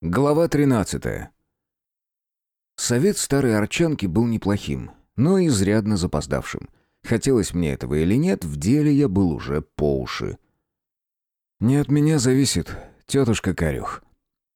Глава 13. Совет старой арчанки был неплохим, но изрядно запоздавшим. Хотелось мне этого или нет, в деле я был уже по уши. «Не от меня зависит, тетушка Корюх».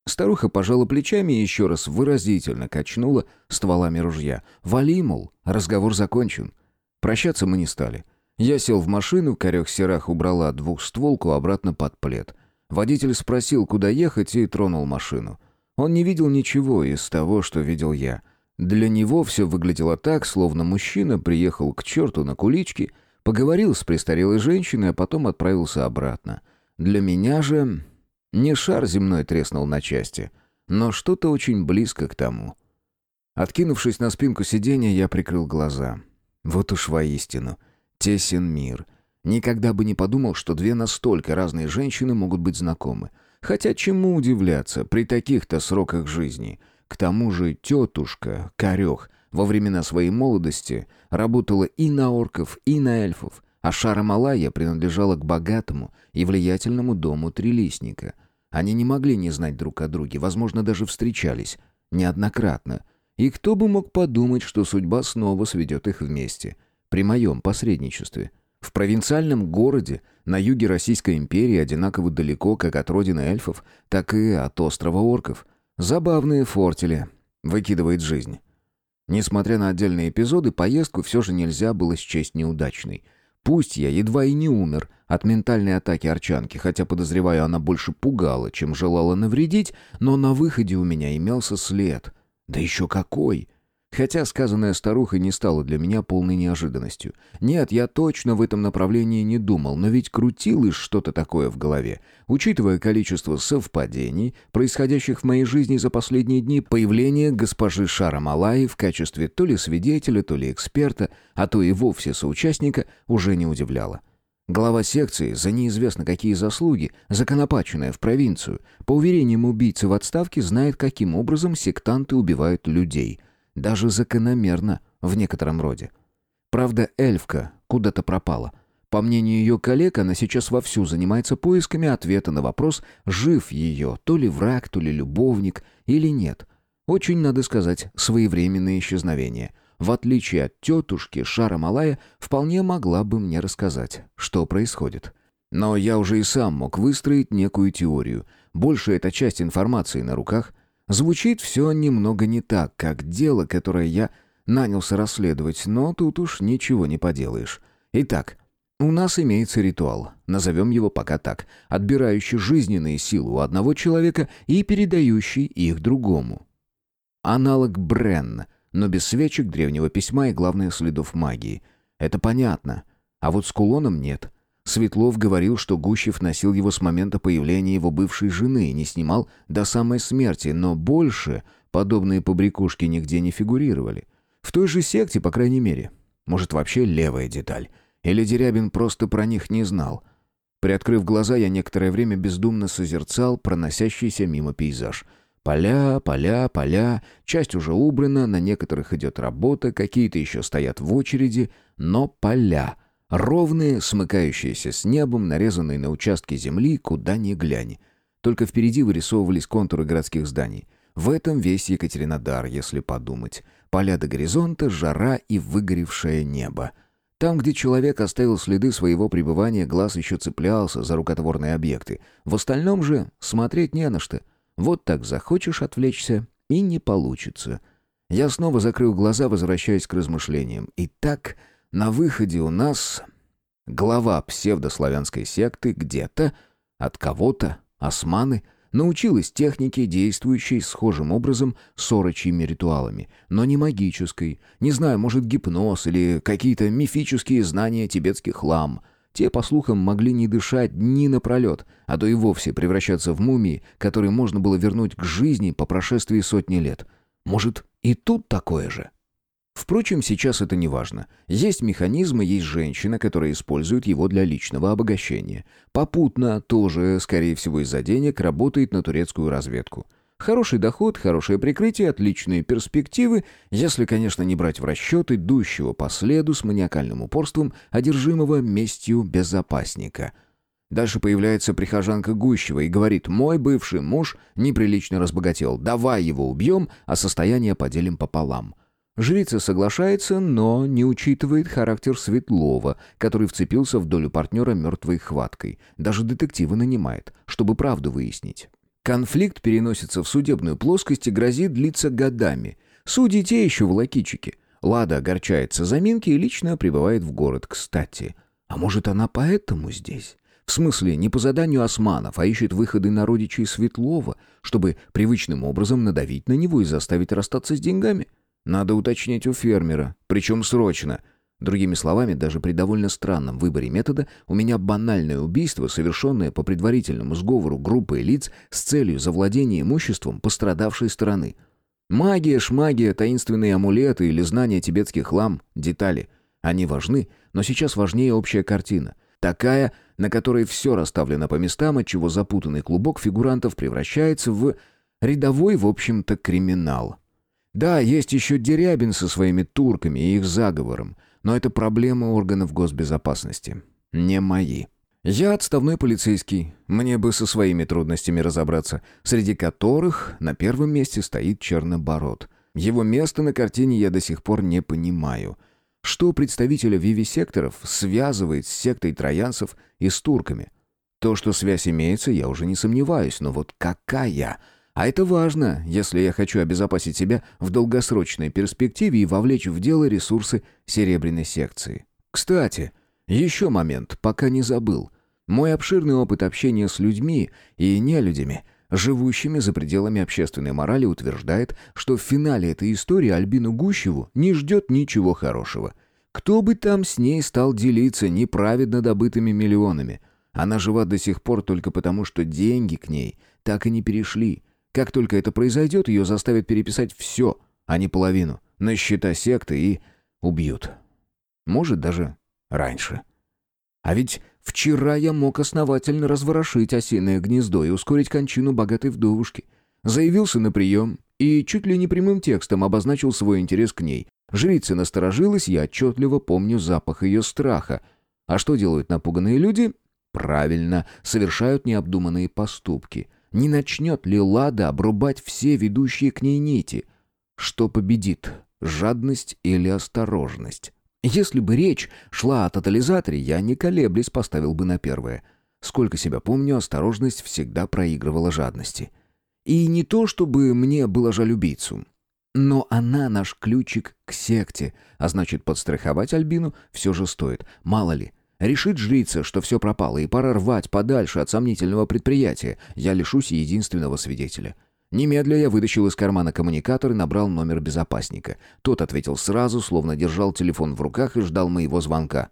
Старуха пожала плечами и еще раз выразительно качнула стволами ружья. «Вали, мол, разговор закончен». Прощаться мы не стали. Я сел в машину, Корюх Серах убрала двухстволку обратно под плед — Водитель спросил, куда ехать, и тронул машину. Он не видел ничего из того, что видел я. Для него все выглядело так, словно мужчина приехал к черту на кулички, поговорил с престарелой женщиной, а потом отправился обратно. Для меня же не шар земной треснул на части, но что-то очень близко к тому. Откинувшись на спинку сиденья, я прикрыл глаза. Вот уж воистину, тесен мир — Никогда бы не подумал, что две настолько разные женщины могут быть знакомы. Хотя чему удивляться при таких-то сроках жизни? К тому же тетушка, Корех, во времена своей молодости работала и на орков, и на эльфов, а Шара Малая принадлежала к богатому и влиятельному дому Трилистника. Они не могли не знать друг о друге, возможно, даже встречались. Неоднократно. И кто бы мог подумать, что судьба снова сведет их вместе. При моем посредничестве. В провинциальном городе на юге Российской империи одинаково далеко как от родины эльфов, так и от острова орков. Забавные фортели. Выкидывает жизнь. Несмотря на отдельные эпизоды, поездку все же нельзя было счесть неудачной. Пусть я едва и не умер от ментальной атаки Арчанки, хотя, подозреваю, она больше пугала, чем желала навредить, но на выходе у меня имелся след. Да еще какой! Хотя сказанное старухой не стало для меня полной неожиданностью. Нет, я точно в этом направлении не думал, но ведь крутилось что-то такое в голове. Учитывая количество совпадений, происходящих в моей жизни за последние дни, появление госпожи Шара Малаи в качестве то ли свидетеля, то ли эксперта, а то и вовсе соучастника, уже не удивляло. Глава секции за неизвестно какие заслуги, законопаченная в провинцию, по уверениям убийцы в отставке, знает, каким образом сектанты убивают людей – даже закономерно в некотором роде. Правда, эльфка куда-то пропала. По мнению ее коллег, она сейчас вовсю занимается поисками ответа на вопрос, жив ее то ли враг, то ли любовник, или нет. Очень, надо сказать, своевременное исчезновение. В отличие от тетушки, Шара Малая вполне могла бы мне рассказать, что происходит. Но я уже и сам мог выстроить некую теорию. Большая эта часть информации на руках, Звучит все немного не так, как дело, которое я нанялся расследовать, но тут уж ничего не поделаешь. Итак, у нас имеется ритуал, назовем его пока так, отбирающий жизненные силы у одного человека и передающий их другому. Аналог Брен, но без свечек древнего письма и, главное, следов магии. Это понятно. А вот с кулоном нет. Светлов говорил, что Гущев носил его с момента появления его бывшей жены и не снимал до самой смерти, но больше подобные побрякушки нигде не фигурировали. В той же секте, по крайней мере. Может, вообще левая деталь. Или Дерябин просто про них не знал. Приоткрыв глаза, я некоторое время бездумно созерцал проносящийся мимо пейзаж. Поля, поля, поля, часть уже убрана, на некоторых идет работа, какие-то еще стоят в очереди, но поля — Ровные, смыкающиеся с небом, нарезанные на участке земли, куда ни глянь. Только впереди вырисовывались контуры городских зданий. В этом весь Екатеринодар, если подумать. Поля до горизонта, жара и выгоревшее небо. Там, где человек оставил следы своего пребывания, глаз еще цеплялся за рукотворные объекты. В остальном же смотреть не на что. Вот так захочешь отвлечься, и не получится. Я снова закрыл глаза, возвращаясь к размышлениям. И так на выходе у нас глава псевдославянской секты где-то, от кого-то, османы, научилась технике, действующей схожим образом с орочьими ритуалами, но не магической, не знаю, может гипноз или какие-то мифические знания тибетских лам. Те, по слухам, могли не дышать дни напролет, а то и вовсе превращаться в мумии, которые можно было вернуть к жизни по прошествии сотни лет. Может, и тут такое же? Впрочем, сейчас это не важно. Есть механизм и есть женщина, которая использует его для личного обогащения. Попутно, тоже, скорее всего из-за денег, работает на турецкую разведку. Хороший доход, хорошее прикрытие, отличные перспективы, если, конечно, не брать в расчет идущего по следу с маниакальным упорством одержимого местью безопасника. Дальше появляется прихожанка Гущева и говорит, мой бывший муж неприлично разбогател, давай его убьем, а состояние поделим пополам. Жрица соглашается, но не учитывает характер Светлова, который вцепился в долю партнера мертвой хваткой. Даже детектива нанимает, чтобы правду выяснить. Конфликт переносится в судебную плоскость и грозит длиться годами. Судьи те еще волокичики. Лада огорчается заминки и лично прибывает в город. Кстати, а может она поэтому здесь? В смысле, не по заданию османов, а ищет выходы на родичей Светлова, чтобы привычным образом надавить на него и заставить расстаться с деньгами? Надо уточнить у фермера, причем срочно. Другими словами, даже при довольно странном выборе метода у меня банальное убийство, совершенное по предварительному сговору группы лиц с целью завладения имуществом пострадавшей стороны. Магия, шмагия, таинственные амулеты или знания тибетских лам – детали. Они важны, но сейчас важнее общая картина. Такая, на которой все расставлено по местам, отчего запутанный клубок фигурантов превращается в рядовой, в общем-то, криминал. Да, есть еще Дерябин со своими турками и их заговором, но это проблемы органов госбезопасности. Не мои. Я отставной полицейский, мне бы со своими трудностями разобраться, среди которых на первом месте стоит Чернобород. Его место на картине я до сих пор не понимаю. Что представителя вивисекторов связывает с сектой троянцев и с турками? То, что связь имеется, я уже не сомневаюсь, но вот какая? А это важно, если я хочу обезопасить себя в долгосрочной перспективе и вовлечь в дело ресурсы серебряной секции. Кстати, еще момент, пока не забыл. Мой обширный опыт общения с людьми и нелюдями, живущими за пределами общественной морали, утверждает, что в финале этой истории Альбину Гущеву не ждет ничего хорошего. Кто бы там с ней стал делиться неправедно добытыми миллионами? Она жива до сих пор только потому, что деньги к ней так и не перешли – как только это произойдет, ее заставят переписать все, а не половину, на счета секты и убьют. Может, даже раньше. А ведь вчера я мог основательно разворошить осиное гнездо и ускорить кончину богатой вдовушки. Заявился на прием и чуть ли не прямым текстом обозначил свой интерес к ней. Жрица насторожилась, я отчетливо помню запах ее страха. А что делают напуганные люди? Правильно, совершают необдуманные поступки — не начнет ли Лада обрубать все ведущие к ней нити? Что победит, жадность или осторожность? Если бы речь шла о тотализаторе, я не колеблясь поставил бы на первое. Сколько себя помню, осторожность всегда проигрывала жадности. И не то, чтобы мне было жаль убийцу. Но она наш ключик к секте, а значит, подстраховать Альбину все же стоит. Мало ли, Решит жрица, что все пропало, и пора рвать подальше от сомнительного предприятия. Я лишусь единственного свидетеля. Немедля я вытащил из кармана коммуникатор и набрал номер безопасника. Тот ответил сразу, словно держал телефон в руках и ждал моего звонка.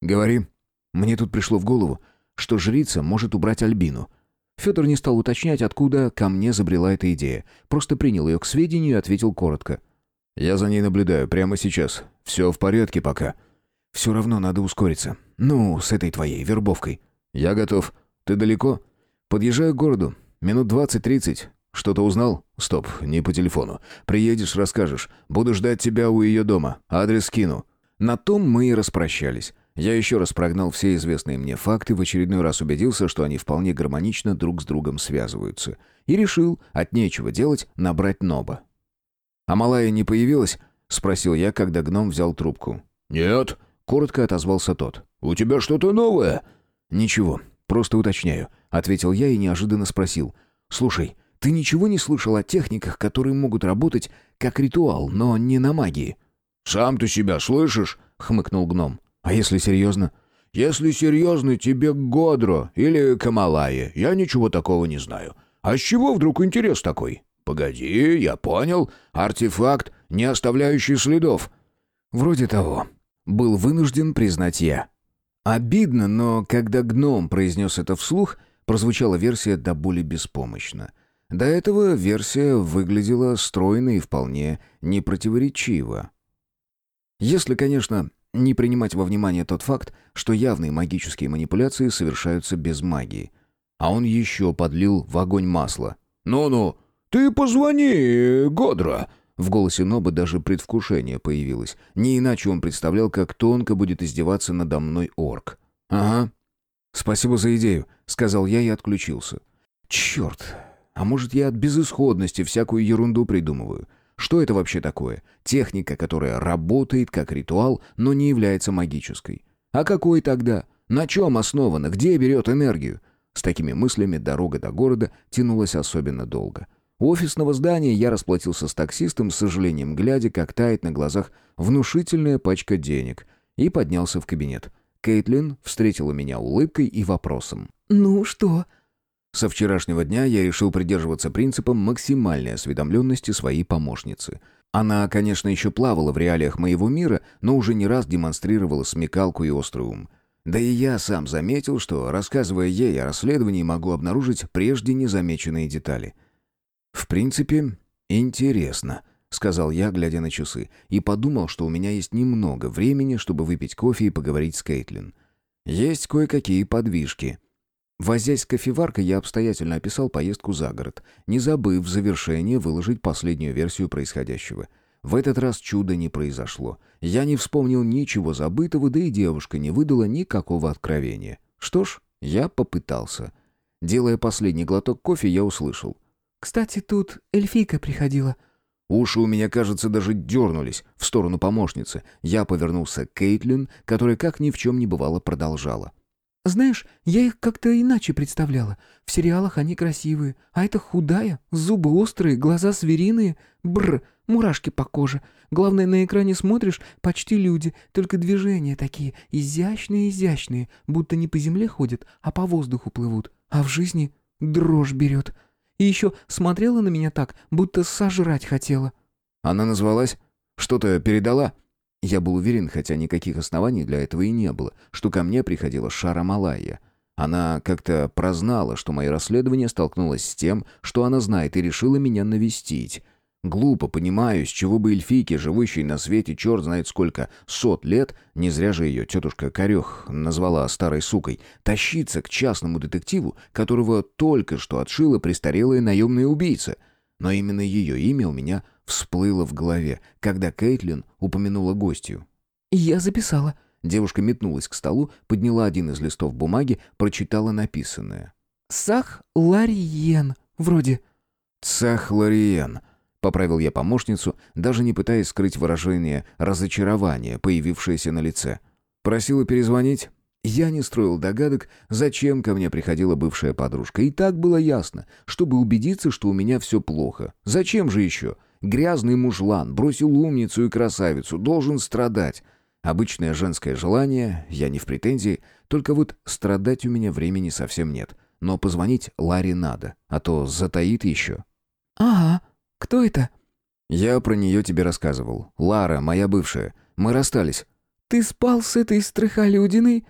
«Говори. Мне тут пришло в голову, что жрица может убрать Альбину». Федор не стал уточнять, откуда ко мне забрела эта идея. Просто принял ее к сведению и ответил коротко. «Я за ней наблюдаю прямо сейчас. Все в порядке пока». «Все равно надо ускориться. Ну, с этой твоей вербовкой». «Я готов. Ты далеко?» «Подъезжаю к городу. Минут двадцать-тридцать. Что-то узнал? Стоп, не по телефону. Приедешь, расскажешь. Буду ждать тебя у ее дома. Адрес скину». На том мы и распрощались. Я еще раз прогнал все известные мне факты, в очередной раз убедился, что они вполне гармонично друг с другом связываются. И решил, от нечего делать, набрать Ноба. «А малая не появилась?» — спросил я, когда гном взял трубку. «Нет», Коротко отозвался тот. «У тебя что-то новое?» «Ничего, просто уточняю», — ответил я и неожиданно спросил. «Слушай, ты ничего не слышал о техниках, которые могут работать как ритуал, но не на магии?» «Сам ты себя слышишь?» — хмыкнул гном. «А если серьезно?» «Если серьезно, тебе Годро или Камалае. Я ничего такого не знаю. А с чего вдруг интерес такой?» «Погоди, я понял. Артефакт, не оставляющий следов». «Вроде того», был вынужден признать я. Обидно, но когда гном произнес это вслух, прозвучала версия до боли беспомощно. До этого версия выглядела стройно и вполне непротиворечиво. Если, конечно, не принимать во внимание тот факт, что явные магические манипуляции совершаются без магии. А он еще подлил в огонь масло. «Ну-ну, ты позвони, Годра!» В голосе Ноба даже предвкушение появилось. Не иначе он представлял, как тонко будет издеваться надо мной орк. «Ага». «Спасибо за идею», — сказал я и отключился. «Черт, а может, я от безысходности всякую ерунду придумываю? Что это вообще такое? Техника, которая работает как ритуал, но не является магической. А какой тогда? На чем основана? Где берет энергию? С такими мыслями дорога до города тянулась особенно долго. У офисного здания я расплатился с таксистом, с сожалением глядя, как тает на глазах внушительная пачка денег, и поднялся в кабинет. Кейтлин встретила меня улыбкой и вопросом. «Ну что?» Со вчерашнего дня я решил придерживаться принципом максимальной осведомленности своей помощницы. Она, конечно, еще плавала в реалиях моего мира, но уже не раз демонстрировала смекалку и острый ум. Да и я сам заметил, что, рассказывая ей о расследовании, могу обнаружить прежде незамеченные детали. «В принципе, интересно», — сказал я, глядя на часы, и подумал, что у меня есть немного времени, чтобы выпить кофе и поговорить с Кейтлин. Есть кое-какие подвижки — Возясь с кофеваркой, я обстоятельно описал поездку за город, не забыв в завершение выложить последнюю версию происходящего. В этот раз чуда не произошло. Я не вспомнил ничего забытого, да и девушка не выдала никакого откровения. Что ж, я попытался. Делая последний глоток кофе, я услышал. «Кстати, тут эльфийка приходила». Уши у меня, кажется, даже дернулись в сторону помощницы. Я повернулся к Кейтлин, которая, как ни в чем не бывало, продолжала. Знаешь, я их как-то иначе представляла. В сериалах они красивые, а это худая, зубы острые, глаза звериные. Бр, мурашки по коже. Главное, на экране смотришь, почти люди, только движения такие, изящные-изящные, будто не по земле ходят, а по воздуху плывут. А в жизни дрожь берет. И еще смотрела на меня так, будто сожрать хотела. Она назвалась? Что-то передала?» Я был уверен, хотя никаких оснований для этого и не было, что ко мне приходила Шара Малайя. Она как-то прознала, что мое расследование столкнулось с тем, что она знает, и решила меня навестить. Глупо, понимаю, с чего бы эльфийке, живущей на свете черт знает сколько, сот лет, не зря же ее тетушка Корех назвала старой сукой, тащиться к частному детективу, которого только что отшила престарелая наемная убийца. Но именно ее имя у меня всплыло в голове, когда Кейтлин упомянула гостью. «Я записала». Девушка метнулась к столу, подняла один из листов бумаги, прочитала написанное. «Сах Лариен, вроде». «Цах Лариен», — поправил я помощницу, даже не пытаясь скрыть выражение разочарования, появившееся на лице. «Просила перезвонить?» Я не строил догадок, зачем ко мне приходила бывшая подружка. И так было ясно, чтобы убедиться, что у меня все плохо. Зачем же еще? Грязный мужлан бросил умницу и красавицу, должен страдать. Обычное женское желание, я не в претензии, только вот страдать у меня времени совсем нет. Но позвонить Ларе надо, а то затаит еще. «Ага, кто это?» «Я про нее тебе рассказывал. Лара, моя бывшая. Мы расстались». «Ты спал с этой страхолюдиной?»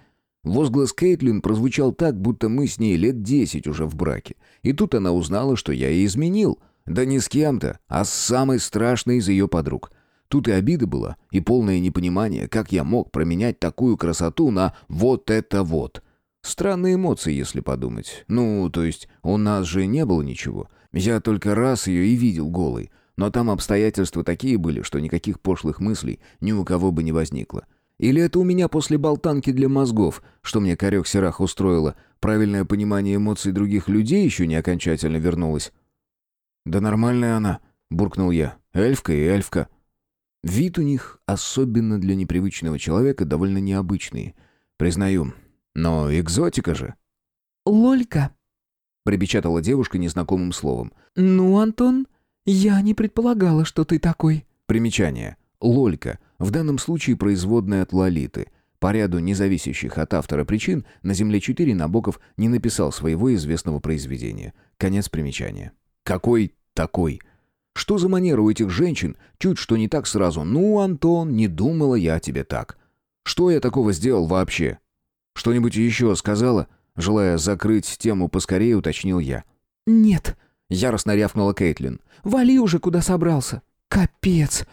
Возглас Кейтлин прозвучал так, будто мы с ней лет десять уже в браке. И тут она узнала, что я ей изменил. Да не с кем-то, а с самой страшной из ее подруг. Тут и обида была, и полное непонимание, как я мог променять такую красоту на «вот это вот». Странные эмоции, если подумать. Ну, то есть, у нас же не было ничего. Я только раз ее и видел голой. Но там обстоятельства такие были, что никаких пошлых мыслей ни у кого бы не возникло. Или это у меня после болтанки для мозгов, что мне корек Серах устроило, правильное понимание эмоций других людей еще не окончательно вернулось? «Да нормальная она», — буркнул я. «Эльфка и эльфка». Вид у них, особенно для непривычного человека, довольно необычный. Признаю. Но экзотика же. «Лолька», — припечатала девушка незнакомым словом. «Ну, Антон, я не предполагала, что ты такой». Примечание. Лолька. В данном случае производная от Лолиты. По ряду независящих от автора причин на «Земле-4» Набоков не написал своего известного произведения. Конец примечания. Какой такой? Что за манера у этих женщин? Чуть что не так сразу. Ну, Антон, не думала я тебе так. Что я такого сделал вообще? Что-нибудь еще сказала? Желая закрыть тему поскорее, уточнил я. «Нет», — яростно рявкнула Кейтлин. «Вали уже, куда собрался. Капец!»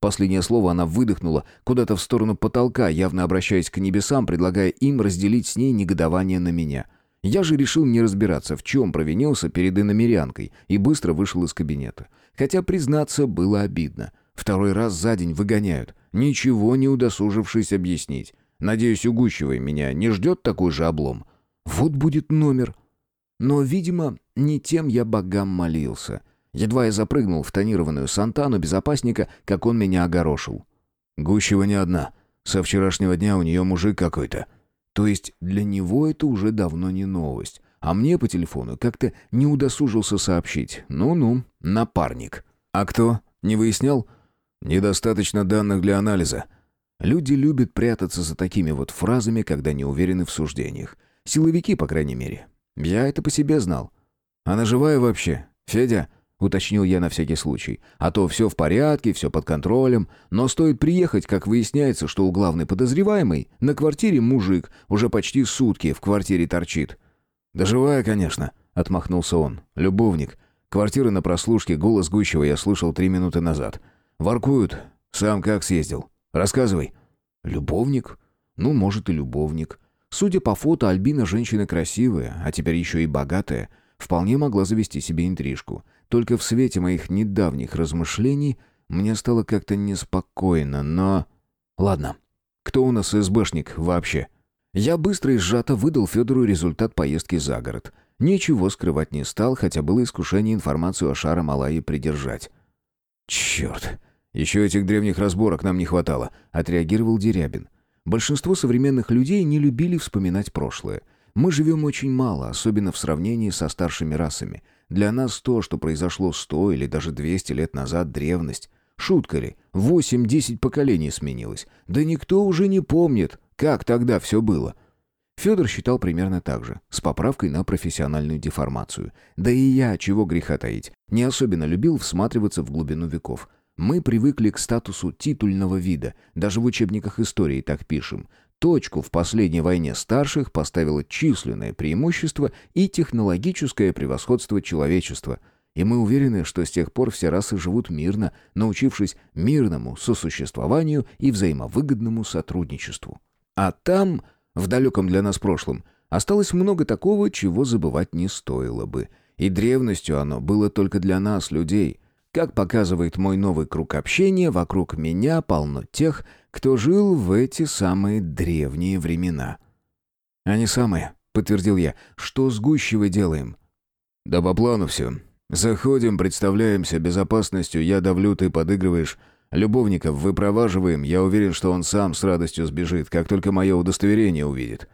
Последнее слово она выдохнула куда-то в сторону потолка, явно обращаясь к небесам, предлагая им разделить с ней негодование на меня — я же решил не разбираться, в чем провинился перед иномерянкой, и быстро вышел из кабинета. Хотя, признаться, было обидно. Второй раз за день выгоняют, ничего не удосужившись объяснить. Надеюсь, у Гущевой меня не ждет такой же облом. Вот будет номер. Но, видимо, не тем я богам молился. Едва я запрыгнул в тонированную сантану безопасника, как он меня огорошил. Гущева не одна. Со вчерашнего дня у нее мужик какой-то. То есть для него это уже давно не новость. А мне по телефону как-то не удосужился сообщить. Ну-ну, напарник. А кто? Не выяснял? Недостаточно данных для анализа. Люди любят прятаться за такими вот фразами, когда не уверены в суждениях. Силовики, по крайней мере. Я это по себе знал. Она живая вообще? Федя? Уточнил я на всякий случай. А то все в порядке, все под контролем. Но стоит приехать, как выясняется, что у главной подозреваемой на квартире мужик уже почти сутки в квартире торчит. «Да живая, конечно», — отмахнулся он. «Любовник. Квартира на прослушке, голос Гущева я слышал три минуты назад. Воркуют. Сам как съездил? Рассказывай». «Любовник? Ну, может, и любовник. Судя по фото, Альбина женщина красивая, а теперь еще и богатая. Вполне могла завести себе интрижку. Только в свете моих недавних размышлений мне стало как-то неспокойно, но... Ладно, кто у нас СБшник вообще?» Я быстро и сжато выдал Федору результат поездки за город. Ничего скрывать не стал, хотя было искушение информацию о Шара Малайи придержать. «Черт, еще этих древних разборок нам не хватало», — отреагировал Дерябин. Большинство современных людей не любили вспоминать прошлое. Мы живем очень мало, особенно в сравнении со старшими расами. Для нас то, что произошло сто или даже двести лет назад, древность. Шутка ли? Восемь-десять поколений сменилось. Да никто уже не помнит, как тогда все было. Федор считал примерно так же, с поправкой на профессиональную деформацию. Да и я, чего греха таить, не особенно любил всматриваться в глубину веков. Мы привыкли к статусу титульного вида, даже в учебниках истории так пишем. Точку в последней войне старших поставило численное преимущество и технологическое превосходство человечества. И мы уверены, что с тех пор все расы живут мирно, научившись мирному сосуществованию и взаимовыгодному сотрудничеству. А там, в далеком для нас прошлом, осталось много такого, чего забывать не стоило бы. И древностью оно было только для нас, людей – как показывает мой новый круг общения, вокруг меня полно тех, кто жил в эти самые древние времена. «Они самые», — подтвердил я. «Что с Гущевой делаем?» «Да по плану все. Заходим, представляемся безопасностью, я давлю, ты подыгрываешь. Любовников выпроваживаем, я уверен, что он сам с радостью сбежит, как только мое удостоверение увидит».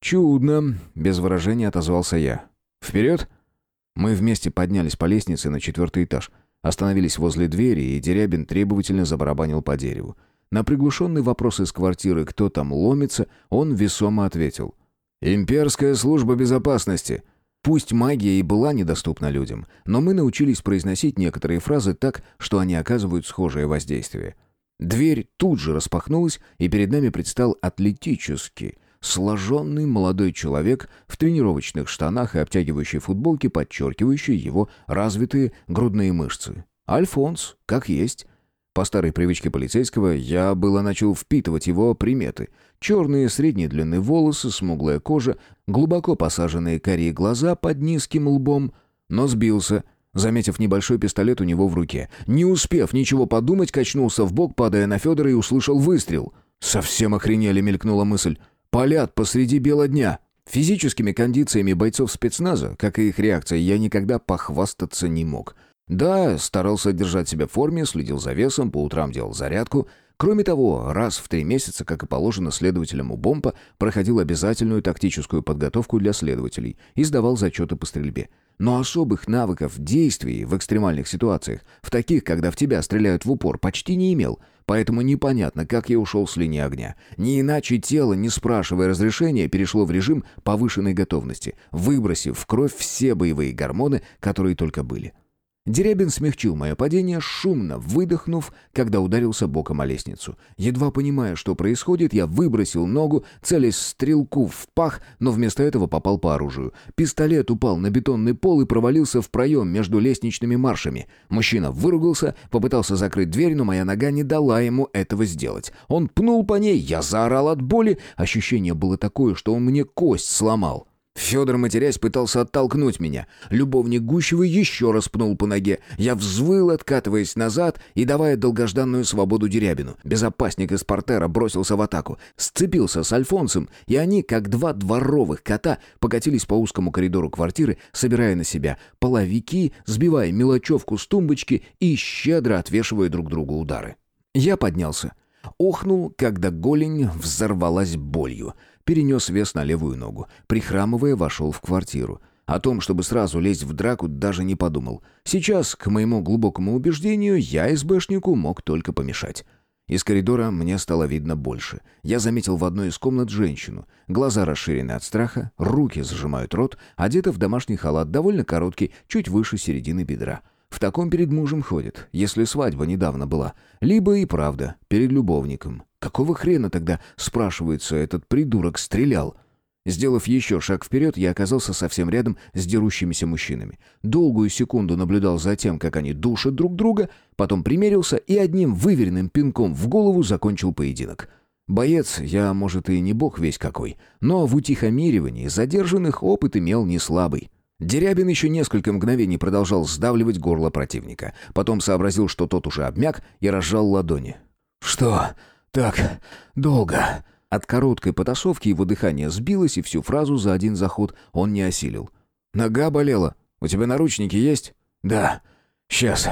«Чудно», — без выражения отозвался я. «Вперед?» Мы вместе поднялись по лестнице на четвертый этаж — Остановились возле двери, и Дерябин требовательно забарабанил по дереву. На приглушенный вопрос из квартиры «Кто там ломится?» он весомо ответил. «Имперская служба безопасности». Пусть магия и была недоступна людям, но мы научились произносить некоторые фразы так, что они оказывают схожее воздействие. Дверь тут же распахнулась, и перед нами предстал атлетический, сложенный молодой человек в тренировочных штанах и обтягивающей футболке, подчеркивающей его развитые грудные мышцы. Альфонс, как есть. По старой привычке полицейского я было начал впитывать его приметы. Черные средней длины волосы, смуглая кожа, глубоко посаженные карие глаза под низким лбом, но сбился – заметив небольшой пистолет у него в руке. Не успев ничего подумать, качнулся в бок, падая на Федора и услышал выстрел. «Совсем охренели», — мелькнула мысль. Палят посреди бела дня. Физическими кондициями бойцов спецназа, как и их реакцией, я никогда похвастаться не мог. Да, старался держать себя в форме, следил за весом, по утрам делал зарядку. Кроме того, раз в три месяца, как и положено следователям у БОМПа, проходил обязательную тактическую подготовку для следователей и сдавал зачеты по стрельбе. Но особых навыков действий в экстремальных ситуациях, в таких, когда в тебя стреляют в упор, почти не имел – Поэтому непонятно, как я ушел с линии огня. Не иначе тело, не спрашивая разрешения, перешло в режим повышенной готовности, выбросив в кровь все боевые гормоны, которые только были. Дерябин смягчил мое падение, шумно выдохнув, когда ударился боком о лестницу. Едва понимая, что происходит, я выбросил ногу, целясь стрелку в пах, но вместо этого попал по оружию. Пистолет упал на бетонный пол и провалился в проем между лестничными маршами. Мужчина выругался, попытался закрыть дверь, но моя нога не дала ему этого сделать. Он пнул по ней, я заорал от боли, ощущение было такое, что он мне кость сломал. Федор, матерясь, пытался оттолкнуть меня. Любовник Гущевой еще раз пнул по ноге. Я взвыл, откатываясь назад и давая долгожданную свободу Дерябину. Безопасник из портера бросился в атаку. Сцепился с Альфонсом, и они, как два дворовых кота, покатились по узкому коридору квартиры, собирая на себя половики, сбивая мелочевку с тумбочки и щедро отвешивая друг другу удары. Я поднялся. Охнул, когда голень взорвалась болью перенес вес на левую ногу. Прихрамывая, вошел в квартиру. О том, чтобы сразу лезть в драку, даже не подумал. Сейчас, к моему глубокому убеждению, я СБшнику мог только помешать. Из коридора мне стало видно больше. Я заметил в одной из комнат женщину. Глаза расширены от страха, руки сжимают рот, одета в домашний халат, довольно короткий, чуть выше середины бедра. В таком перед мужем ходит, если свадьба недавно была. Либо и правда, перед любовником. Какого хрена тогда, спрашивается, этот придурок стрелял? Сделав еще шаг вперед, я оказался совсем рядом с дерущимися мужчинами. Долгую секунду наблюдал за тем, как они душат друг друга, потом примерился и одним выверенным пинком в голову закончил поединок. Боец, я, может, и не бог весь какой, но в утихомиривании задержанных опыт имел не слабый. Дерябин еще несколько мгновений продолжал сдавливать горло противника. Потом сообразил, что тот уже обмяк, и разжал ладони. «Что? Так долго?» От короткой потасовки его дыхание сбилось, и всю фразу за один заход он не осилил. «Нога болела. У тебя наручники есть?» «Да. Сейчас».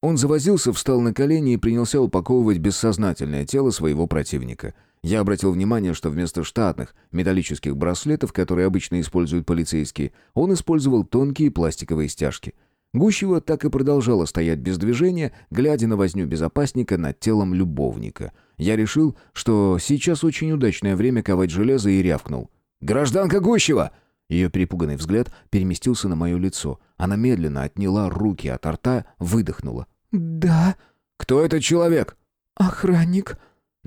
Он завозился, встал на колени и принялся упаковывать бессознательное тело своего противника – я обратил внимание, что вместо штатных металлических браслетов, которые обычно используют полицейские, он использовал тонкие пластиковые стяжки. Гущева так и продолжала стоять без движения, глядя на возню безопасника над телом любовника. Я решил, что сейчас очень удачное время ковать железо и рявкнул. «Гражданка Гущева!» Ее перепуганный взгляд переместился на мое лицо. Она медленно отняла руки от рта, выдохнула. «Да». «Кто этот человек?» «Охранник».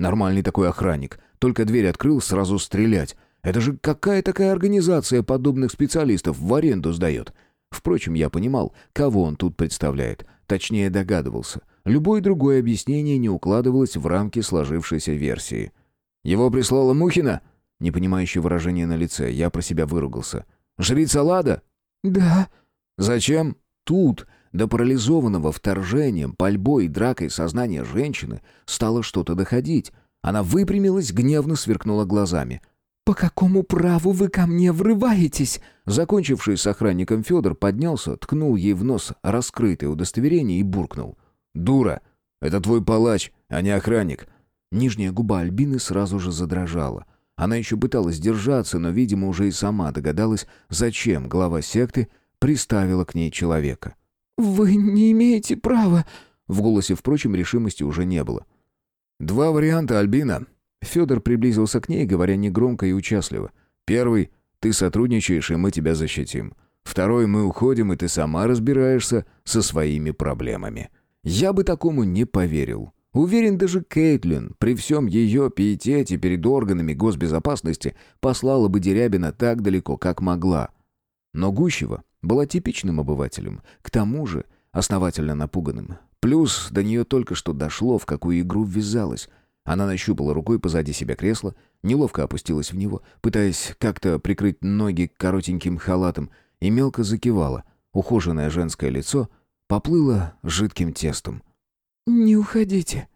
Нормальный такой охранник. Только дверь открыл, сразу стрелять. Это же какая такая организация подобных специалистов в аренду сдает? Впрочем, я понимал, кого он тут представляет. Точнее, догадывался. Любое другое объяснение не укладывалось в рамки сложившейся версии. «Его прислала Мухина?» Непонимающее выражение на лице. Я про себя выругался. «Жрица Лада?» «Да». «Зачем?» «Тут...» До парализованного вторжением, пальбой и дракой сознания женщины стало что-то доходить. Она выпрямилась, гневно сверкнула глазами. «По какому праву вы ко мне врываетесь?» Закончивший с охранником Федор поднялся, ткнул ей в нос раскрытое удостоверение и буркнул. «Дура! Это твой палач, а не охранник!» Нижняя губа Альбины сразу же задрожала. Она еще пыталась держаться, но, видимо, уже и сама догадалась, зачем глава секты приставила к ней человека. «Вы не имеете права...» В голосе, впрочем, решимости уже не было. «Два варианта, Альбина». Федор приблизился к ней, говоря негромко и участливо. «Первый — ты сотрудничаешь, и мы тебя защитим. Второй — мы уходим, и ты сама разбираешься со своими проблемами». Я бы такому не поверил. Уверен, даже Кейтлин, при всем ее пиетете перед органами госбезопасности, послала бы Дерябина так далеко, как могла. Но Гущева была типичным обывателем, к тому же основательно напуганным. Плюс до нее только что дошло, в какую игру ввязалась. Она нащупала рукой позади себя кресло, неловко опустилась в него, пытаясь как-то прикрыть ноги коротеньким халатом, и мелко закивала. Ухоженное женское лицо поплыло жидким тестом. «Не уходите»,